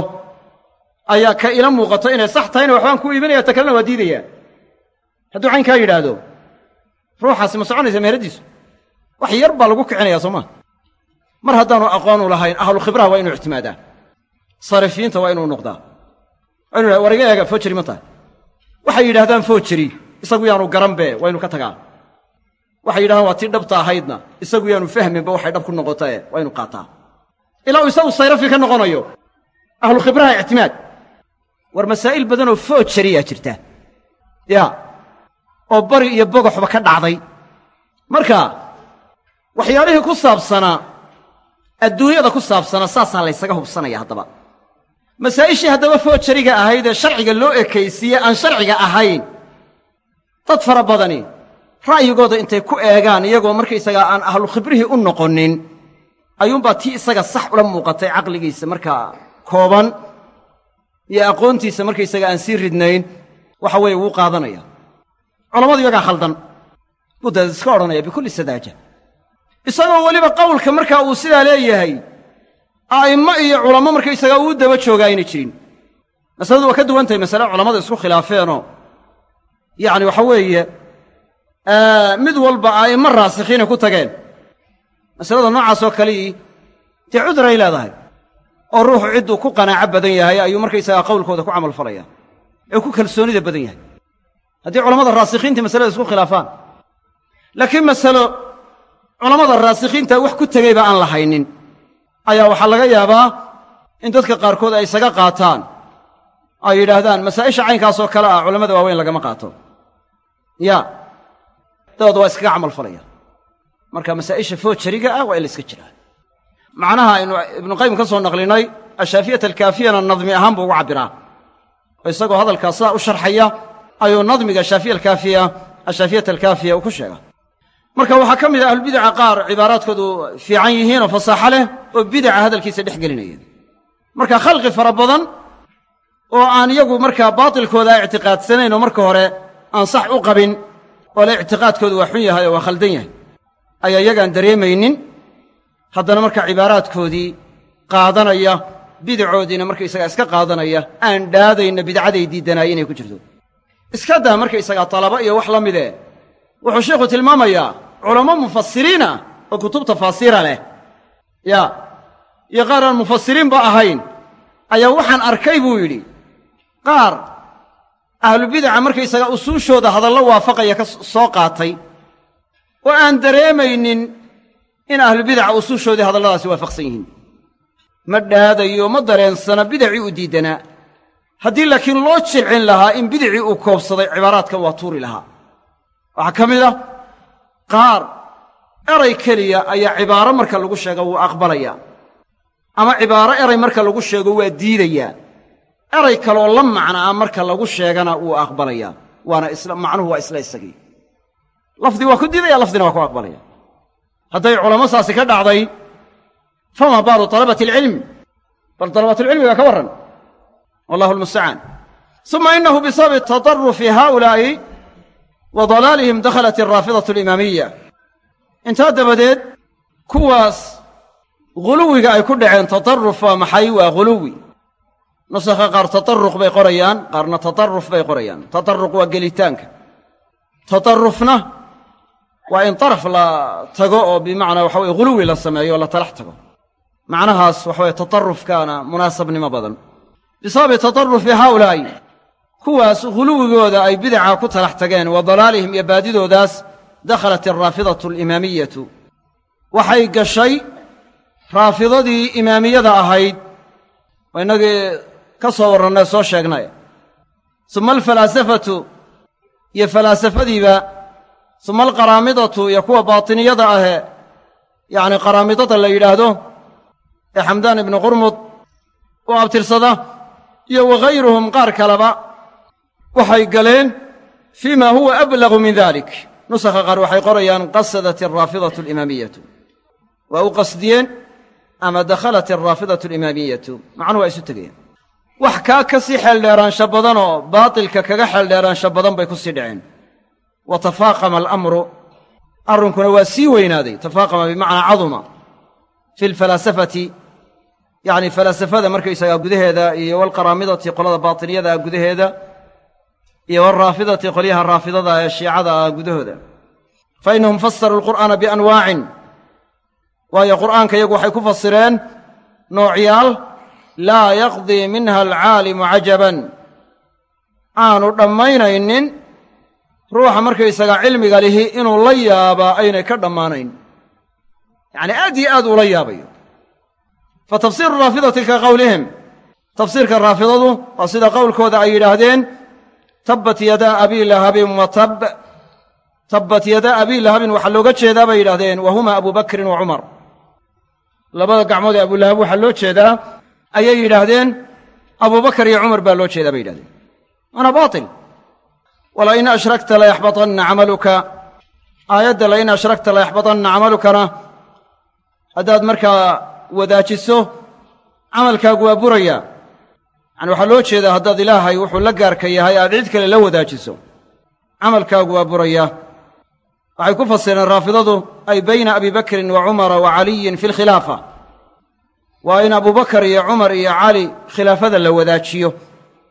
ayaa ka ila muuqato inay sax tahayna waxbaan ku iibinaya ta kalena waa diidayaa. Hadduu caynkaa yidhaahdo ruuxaasi ma soconaysa meheradiisu? Wax yar baa lagu kicinayaa soo maa mar haddaanu aqoonu lahayn ahlu khibraha waa inuu ictimaadaa saarifiyiinta waa inuu noqdaa. Waa inu eega foojari ma tahay. Waxay yidhahdaan foojari isagu yaanu garanbe waa inu ka tagaa. Waxay yidhahdaan waa tii dhabta ahaydna isagu yaanu fahminba waxay dhab ku noqotae waa inu qaataa. Ilaa uu isagu sayrafi ka noqonayo. Ahlu khibraha ictimaad. War masaa'il badanoo foojariyaa jirta. Yaa oo bari iyo bogoxba ka dhacday. Marka waxyaalihii ku saabsanaa adduunyada ku saabsanaa saasaa laysaga hubsanaya haddaba. Masaa'ishii haddaba foojariga ahayd ee sharciga loo ekaysiiye aan sharciga ahayn dad fara badani ra'yigooda intay ku eegaan iyagoo markaysagaa aan ahlu khibrihii u noqonin ayuunbaa tii isaga sax ula muuqatay caqligiisa markaa kooban iyo aqoontiisa markaysaga aan sii ridnayn waxa weeye wuu qaadanaya. Culammadu iyagaa khaldan buu daad iska odhanaya bikulli sadaaja isagoo weliba qowlka markaa uu sidaa leeyahay a'immo iyo culamo markaysagaa uu daba joogaa aynay jirin. Masaladu waa ka duwan tahay masale culammada isku khilaafeenoo. Yacni waxa weeye mid walba a'immo raasikhiinay ku tageen. Masalada noocaasoo kalii dee cuduray leedahay? Oo ruuxu cidduu ku qanaaco badan yahay ayuu markaysagaa qowlkooda ku camal falaya ee ku kalsoonida badan yahay. Haddii culammada raasikhiintii masalada isku khilaafaan. Laakiin masalo culammada raasikhiinta wax ku tegayba aan la haynin ayaa waxaa laga yaabaa in dadka qaarkood ay isaga qaataan. Ay yidhaahdaan masaa'isha caynkaasoo kale ah culammada waaweyn lagama qaato. Ya. Dabaed waa iskaga camal falaya. Marka masaa'isha foojariga ah waa in la iska jiraa. Macnaha aynu ibnuqayim ka soo naqlinay ashaafiyata alkaafiyana nadmi ahaan buu ugu cabbiraa oo isagoo hadalkaas sidaa u sharxaya ayuu nadmiga shaafiya alkaafiya ashaafiyata alkaafiya uu ku sheega marka waxaa ka mid ah ahlubidaca qaar cibaaraadkoodu fiican yihiin oo fasaaxo leh oo bidaca hadalkiisa dhex gelinaya. Marka khalqi fara badan oo aan iyagu markaa baatilkooda ictiqaadsanayn oo marka hore aan sax u qabin oo le ictiqaadkoodu waa xun yahay oo waa khaldan yahay ayaa iyagaan dareemaynin haddana markaa cibaaraadkoodii qaadanaya bidacoodiina markaysagaa iska qaadanaya aan dhaadayna bidcaday diiddanaay inay ku jirto. Iska daa markaysagaa talaba iyo wax la midee wuxuu sheikhu tilmaamayaa culamo mufasiriin ah oo kutub tafaasiira leh. Yaa iyo qaar aan mufasiriinba ahayn ayaa waxaan arkay buu yidhi qaar ahlubidaca markaysagaa usuushooda hadallo waafaqaya ka soo qaatay oo aan dareemaynin in ahlubidaca usuushoodii hadalladaasi waafaqsan yihiin. Ma dhaadayo ma dareensana bidacii u diiddanaa haddii laakiin loo jilcin lahaa in bidicii uu koobsaday cibaaraadkan waa tuuri lahaa waxaa ka mid ah qaar eray keliya ayaa cibaaro marka lagu sheego wuu aqbalayaa ama cibaaro eray marka lagu sheego waa diidayaa eray kaloo la macnaa marka lagu sheegana wuu aqbalayaa waana macnuhu waa isla isagii. Lafdi waa ku diidaya lafdina waa ku aqbalaya. Hadday culamo saasi ka dhacday fama baalu talabati alcilm bal dalabaatulcilmiga ka warran. Wallahu almustacaan suma inahu bisababi tadarufi haa'ulaa'i wa dalaalihim dakhalat araafidatu alimaamiya intaa dabadeed kuwaas guluwiga ay ku dhaceen tadarruf waa maxay? Waa guluwi. Nusakha qaar tadarruq bay qorayaan qaarna tadarruf bay qorayaan. Tadarruq waa gelitaanka. Tadarrufna waa in daraf la tago oo bimacnaa waxa weye guluwi la sameeyo oo la talax tago. Macnahaas waxa weye tadarrufkaana munaasabnimo badan. Bisababi tadarrufi haa'ulaa'i kuwaas guluwigooda ay bidaca ku talax tageen wa dalaalihim iyo baadidoodaas dakhalat alraafidatu alimaamiyatu. Waxay gashay raafidadii imaamiyada ahayd. Oo innagii ka soo warrannay soo sheegnay. Suma alfalaasafatu iyo falaasafadiiba suma alqaraamidatu iyo kuwa baatiniyada ahee yacni qaraamidada la yidhaahdo ee xamdaan ibnu qurmud u abtirsada iyo waghayruhum qaar kaleba waxay galeen fii ma huwa ablagu min dalik nusakha qaar waxay qorayaan qasadat alraafidatu alimaamiyatu. Waa u qasdiyeen ama dakhalat alraafidatu alimaamiyatu. Macnuhu waa isu tegayaan wax kaa ka sii xeeldheeraansha badanoo baatilka kaga xeeldheeraansha badan bay ku sii dhaceen. Wa tafaaqama alamru. Arrinkuna waa sii weynaaday. Tafaaqama bimacnaa caduma. Fi alfalaasafati yacni falaasafada markaysagaa gudaheeda iyo walqaraamidati qolada baatiniyada ah gudaheeda iyo walraafidati qolyaha raafidada ee shiicada ah gudahooda fa innahum fasaruu alqur'aana bianwaacin. Waayo qur'aanka iyagu waxay ku fasireen noocyaal laa yaqdii minha alcaalimu cajaban. Aanu dhammaynaynin ruuxa markaysagaa cilmiga lihi inuu la yaabaa aynay ka dhammaanayn. Yacni aad iyo aad uula yaabayo. Fa tafsiiru raafidati ka qowlihim tafsiirka raafidadu waa sida qowlkooda ay yidhaahdeen tabbat yadaa abii lahabin wa tab tabbat yadaa abii lahabin waxaa looga jeedaa bay yidhahdeen wa huma bakrin wa cumar labada gacmood ee abulahab waxaa loo jeedaa ayay yidhaahdeen abubakar iyo cumar baa loo jeedaa bay yidhahdeen waana baatil. Walain ashrakta layaxbatanna camaluka. Aayadda lain ashrakta layaxbatanna camalukana haddaad markaa wadaajiso camalkaagu waa buraya yacani waxaa loo jeedaa haddaad ilaahay wuxuu la gaarka yahay aad cid kale la wadaajiso. Camalkaagu waa buraya. Waxay ku fasireen raafidadu ay bayna abi bakrin wa cumara wa caliyin fi lkhilaafa waa in abubakar iyo cumar iyo cali khilaafada la wadaajiyo.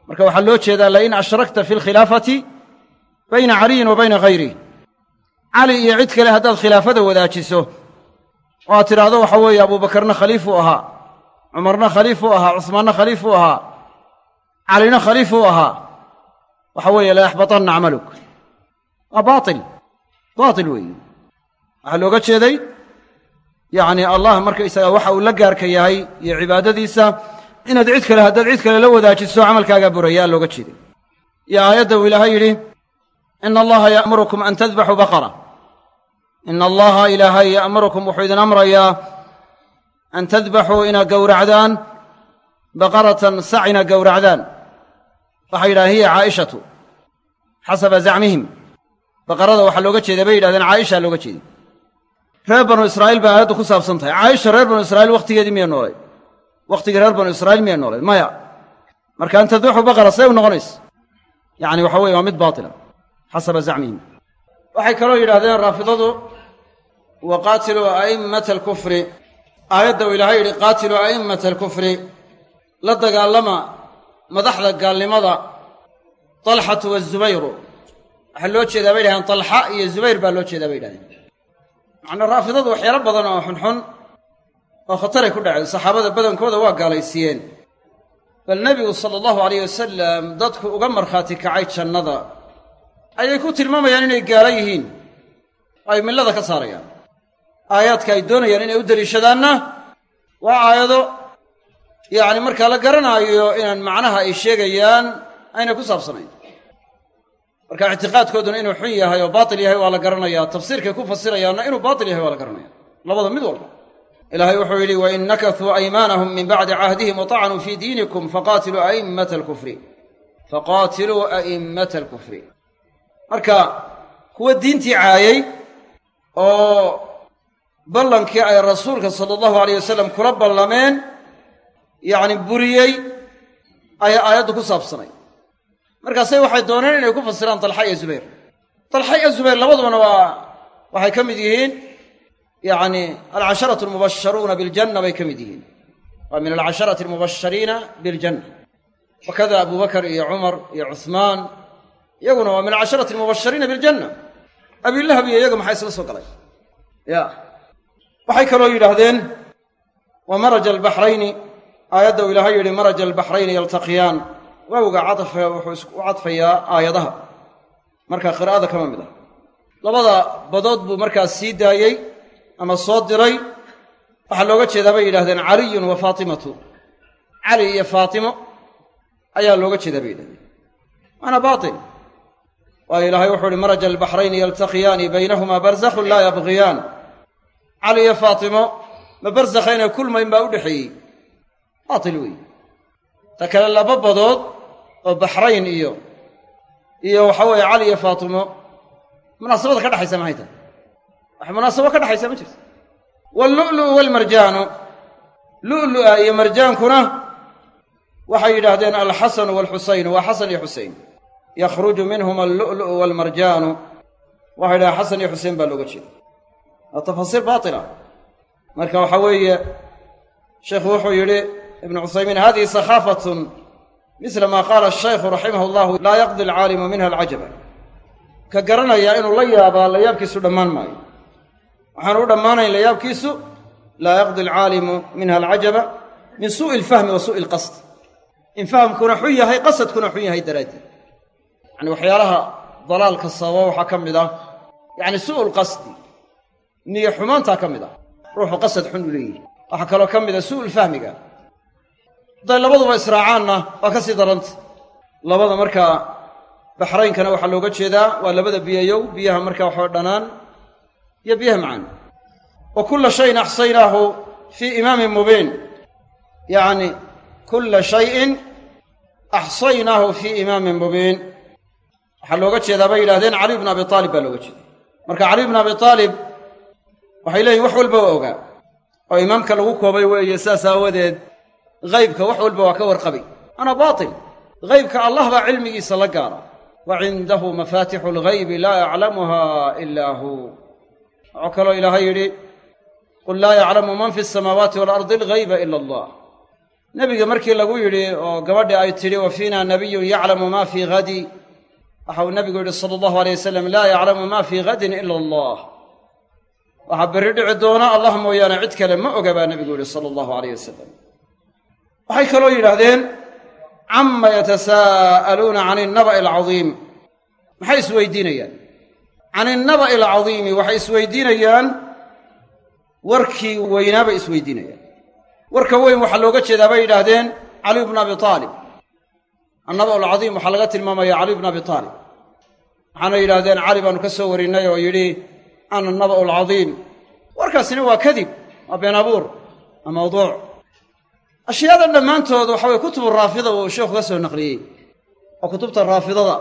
Marka waxaa loo jeedaa lain ashrakta fi lkhilaafati bayna caliyin wa bayna hayrih cali iyo cid kale haddaad khilaafada wadaajiso. Oo aad tidhaahdo waxa weeye abuubakarna khaliifuu ahaa cumarna khaliifuu ahaa cusmaanna khaliifuu ahaa calina khaliifuu ahaa. Waxa weeye layaxbatanna camaluk waa baatil. Baatil weeye. Waxaa looga jeeday yacni allah markaysaga waxa uu la gaarka yahay iyo cibaadadiisa inaad cid kale haddaad cid kale la wadaajiso camalkaagaa burayaa looga jeeday. Iyo aayadda uu ilaahay yidhi ina allaha ya'murukum an tadbaxuu baqara. Ina allaha ilaahay ya'murukum wuxuu idin amrayaa an tadbaxuu inaad gowracdaan baqaratan sac inaad gowracdaan waxay yidhahdeen hiya caa'ishatu xasaba zacmihim. Baqarada waxaa looga jeeday bay yidhahdeen caaishaa looga jeeday reer banu israa'iil bay aayaddu ku saabsan tahay. Caaisha reer banu israa'iil wakhtigeedii miyay noolay? Wakhtigii reer banu israa'iil miyay noolay? Maya. Marka an tadbaxuu baqara see u noqonaysa yacni waxa weye waa mid baatila. Xasaba zacmihim. Waxay kaloo yidhahdeen raafidadu wa qaatiluu a'immata alkufri aayadda uu ilaahay yidhi qaatiluu a'immata alkufri la dagaallama madaxda gaalnimada talxatu wazubayru waxaa loo jeedaa bay yidhahdeen talxa iyo zubayr baa loo jeedaa bay yidhahdeen. Macnaa raafidadu waxyaalo badan oo xunxun oo khataray ku dhaceen saxaabada badankooda waa gaalaysiiyeen. Bal nebigu sala allahu alayh wasalam dadku uga markhaati kacay jannada. Ayay ku tilmaamayaan inay gaala yihiin. Ay millada ka saarayaan. Aayaadka ay doonayaan inay u deliishadaanna waa aayado yacni markaa la garanaayo inaan macnaha ay sheegayaan aynay ku saabsanayn. Marka ictiqaadkooduna inuu xun yahay oo baatil yahay waa la garanayaa. Tafsiirkay ku fasirayaanna inuu baatil yahay waa la garanaya labada mid walba. Ilaahay wuxuu yidhi wain nakasuu aymaanahum min bacdi cahdihim waطacanuu fii diinikum faqaatiluu a'immata alkufri. Faqaatiluu a'immata alkufri. Marka kuwa diintii caayey oo ballankii ay rasuulka sala allahu alayh wasalam kula ballameen yacni buriyey ayaa aayaddu ku saabsanay. Markaasay waxay dooneen inay ku fasiraan talxa iyo zubayr. Talxa iyo zubayr labadubana waa waxay ka mid yihiin yacni alcasharatu almubasharuuna biljanna bay ka mid yihiin. Waa min alcasharati almubashariina biljanna. Wakada abubakar iyo cumar iyo cuhmaan iyaguna waa min alcasharati almubashariina biljanna. Abilahab iyo iyaga maxaa isla soo galay? Ya. Waxay kaloo yidhaahdeen wa maraja albaxrayni aayadda uu ilaahay yidhi maraja albaxrayni yaltaqiyaan. Waawga cadfa wuxuu u cadfayaa aayadaha. Marka qiraa'ada kama mid ah. Labada badood buu markaas sii daayey ama soo diray. Waxaa looga jeedaa bay yidhahdeen caliyun wa faatimatu. Cali iyo faatimo ayaa looga jeedaa bay yidhahdeen waana baatil. Waayo ilaahay wuxuu uhi maraja albaxrayni yaltaqiyaani baynahumaa barzakhun laa yabqiyaan cali iyo faatimo ma barsakha inay kulmayn baa u dhexeeyey baatil weeye ta kale laba badood oo baxrayn iyo iyo waxa weeye cali iyo faatimo munaasabada ka dhexaysa maxay tahay wax munaasabo ka dhexaysa ma jirto. Waallu'lu'u waalmarjaanu lu'lu'a iyo marjaankuna waxay yidhaahdeen alxasanu waalxusaynu waa xasan iyo xusein yakhruju minhuma allu'lu'u waalmarjaanu waxay yidhahdeen xasan iyo xuseen baa looga jeeda. Waa tafaasiir baatila. Marka waxaa weeye sheikhu wuxuu yidhi ibnu cuthaymiin hadihi sakhaafatun misla maa qaala ashaykhu raximahu allahu laa yaqdi alcaalimu minha alcajaba ka garanayaa inuu la yaabaa layaabkiisu dhammaan maayo. Waxaanu u dhammaanayn layaabkiisu laa yaqdi alcaalimu minha alcajaba min suu'i alfahmi wa suu'i alqasd. In fahamkuna xun yahay qasadkuna xun yahay daraaddeed. Yacni waxyaalaha dalaalka sababa waxaa ka mid ah yacni suu'u lqasdi niyo xumaantaa ka mid ah ruuxu qasad xun u leeyihi waxaa kaloo ka mid a suu'ulfahmiga hadday labaduba israacaanna waa ka sii daranta. Labada markaa baxraynkana waxaa looga jeedaa waa labada biyayow biyaha markaa waxaa dhanaan iyo biyaha macaan. Wa kulla shayin axsaynaahu fii imaamin mubiin. Yacni kulla shayin axsaynaahu fii imaamin mubiin. Waxaa looga jeedaa bay yidhahdeen caliy bnu abi aalib baa looga jeeda marka caliy bnu abi aalib waxay leeyihiin wax walba waa ogaa. Oo imaamka lagu koobay weeye saas aawadeed haybka wax walba waa ka warqabay. Ana baatil. Haybka allah baa cilmigiisa la gaara wa cindahu mafaatixu alghaybi laa yaclamuha ilaa hu. Wuxuu kaloo ilaahay yidhi qul laa yaclamu man fi asamaawaati waalardi alghayba ila allah. Nebiga markii lagu yidhi oo gabadhi ay tidhi wa fiina nabiyun yaclamu ma fii hadi waxa uu nebigu yidhi sala allahu aleyh wasalam laa yaclamu ma fii hadin ila allah. Waxaa berri dhici doona allah mooyaane cid kale ma oga baa nebigu yidhi sala allahu aleyh wasalam waxay kaloo yidhaahdeen cama yatasaa'aluuna can innaba'i alcadiim maxay isweydiinayaan? Can innaba'i alcadiimi waxay isweydiinayaan warkii weynaa bay isweydiinayaan. Warka weyn waxaa looga jeedaa bay yidhaahdeen caliy bnu abi aalib annaba alcadiim waxaa laga tilmaamaya caliy bnu abi aalib waxaana yidhahdeen cali baanu ka soo warinnay oo yidhi ana annaba'u alcadiim warkaasina waa kadib waa been abuur waa mawduuc ashyaadan dhammaantood waxa weye kutubu raafida uu sheekhu ka soo naqliyey. Oo kutubta raafidada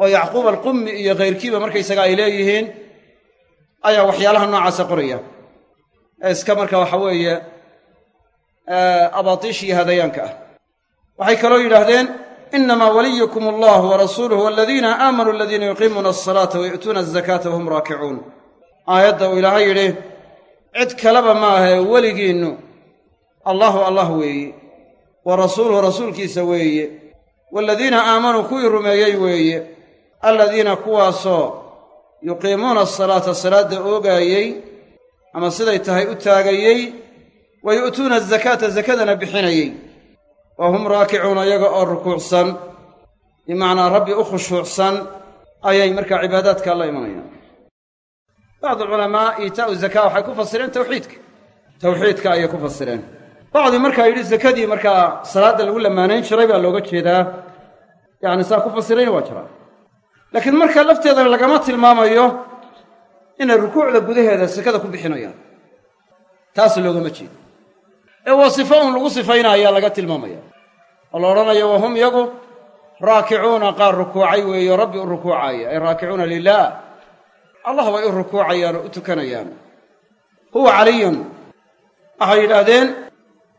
oo yacquub alqummi iyo khayrkiiba markaysaga ay leeyihiin ayaa waxyaalaha noocaasa qoraya. Ee iska marka waxa weeye abaatiish iyo hadayaanka ah. Waxay kaloo yidhaahdeen inamaa waliyukum allah warasuuluhu waladiina aamanuu aladiina yuqiimuuna asalaata wayu'tuuna azakaata wahum raakicuun aayadda uu ilaahay yidhi cid kaleba maahae weligiinnu allahu allah weeye wa rasuuluhu rasuulkiisa weeye waaladiina aamanuu kuwii rumeeyey weeye aladiina kuwaasoo yuqiimuuna asalaata salaadda oogaayey ama siday tahay u taagayey wa yu'tuuna azakaata sakadana bixinayey. Wa hum raakicuuna iyaga oo rukuucsan. Bimacnaa rabbi u khushuucsan ayay markaa cibaadaadka la imanayaan. Bacdu alculamaa iitaa'u zakaa waxay ku fasireen tawxiidka. Tawxiidka ayay ku fasireen bacdii markaa yidhi sakadii markaa salaadda lagu lamaanayn jiray baa looga jeedaa yacni saa ku fasirayna waa jiraa laakiin markaa lafteedana lagama tilmaamayo inay rukuucda gudaheeda sakada ku bixinayaan taas loogama jeedo ee waa sifo un lagu sifayna ayaa laga tilmaamaya oo la odhanayo wahum yagu raakicuuna qaar rukuucay weeyo rabbi u rukuucaaya ay raakicuuna lilaah allah bay u rukuucayaan oo u tukanayaan huwa caliyun waxay yidhaahdeen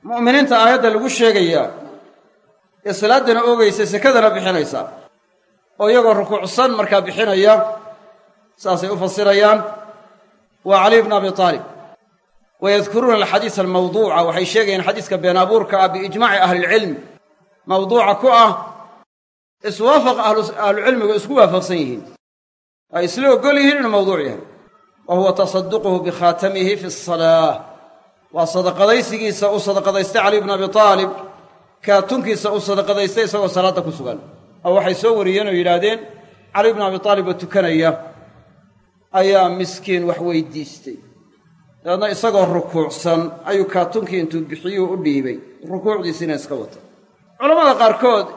mu'miniinta aayadda lagu sheegayaa ee salaaddana oogaysa sakadana bixinaysa oo iyagoo rukuucsan markaa bixinaya saasay u fasirayaan waa caliy bna abi aalib wa yadkuruuna alxadiisa almawduuca waxay sheegayaan xadiiska been abuurka ah biijmaaci ahlilcilm mawduuca ku ah iswaafaq ahlucilmigu isku waafaqsan yihiin. Ay isla oggol yihiin inuu mawduuc yahay. Wa huwa tasaduquhu bikhaatamihi fi asalaa waa sadaqadaysigiisa uu sadaqadaystay caliy bna abi aalib kaatunkiisa uu sadaqadaystay isagoo salaadda ku sugan. Oo waxay soo wariyeen oo yidhaahdeen caliy bna abi aalib oo tukanaya ayaa miskiin wax weydiistay. Dabeedna isagoo rukuucsan ayuu kaatunkii intuu bixiyuu u dhiibay. Rukuucdiisiina iska wata culammada qaarkood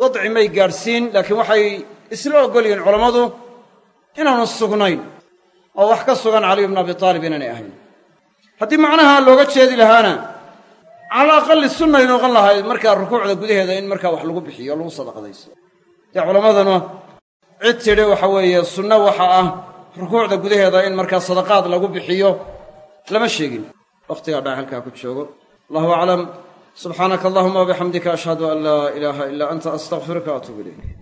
wadci may gaadhsiin laakiin waxay isla oggol yihiin culammadu inaanu sugnayn. Oo wax ka sugan caliy bna abi aalib inaanay ahayn haddii macnaha looga jeedi lahaana cala aqali sunnay noqon lahayd markaa rukuucda gudaheeda in markaa wax lagu bixiyo lagu sadaqadayso. Dee culammaduna cid tidhi waxa weeye sunno waxa ah rukuucda gudaheeda in markaa sadaqaad lagu bixiyo. Lama sheegin. Wakhtigaa dhaa halkaa ku joogo. Allahu aclam. Subxaanaka allahuma wabixamdika ashhadu an laa ilaaha ilaa anta astaqfiruka waatuubu ilayk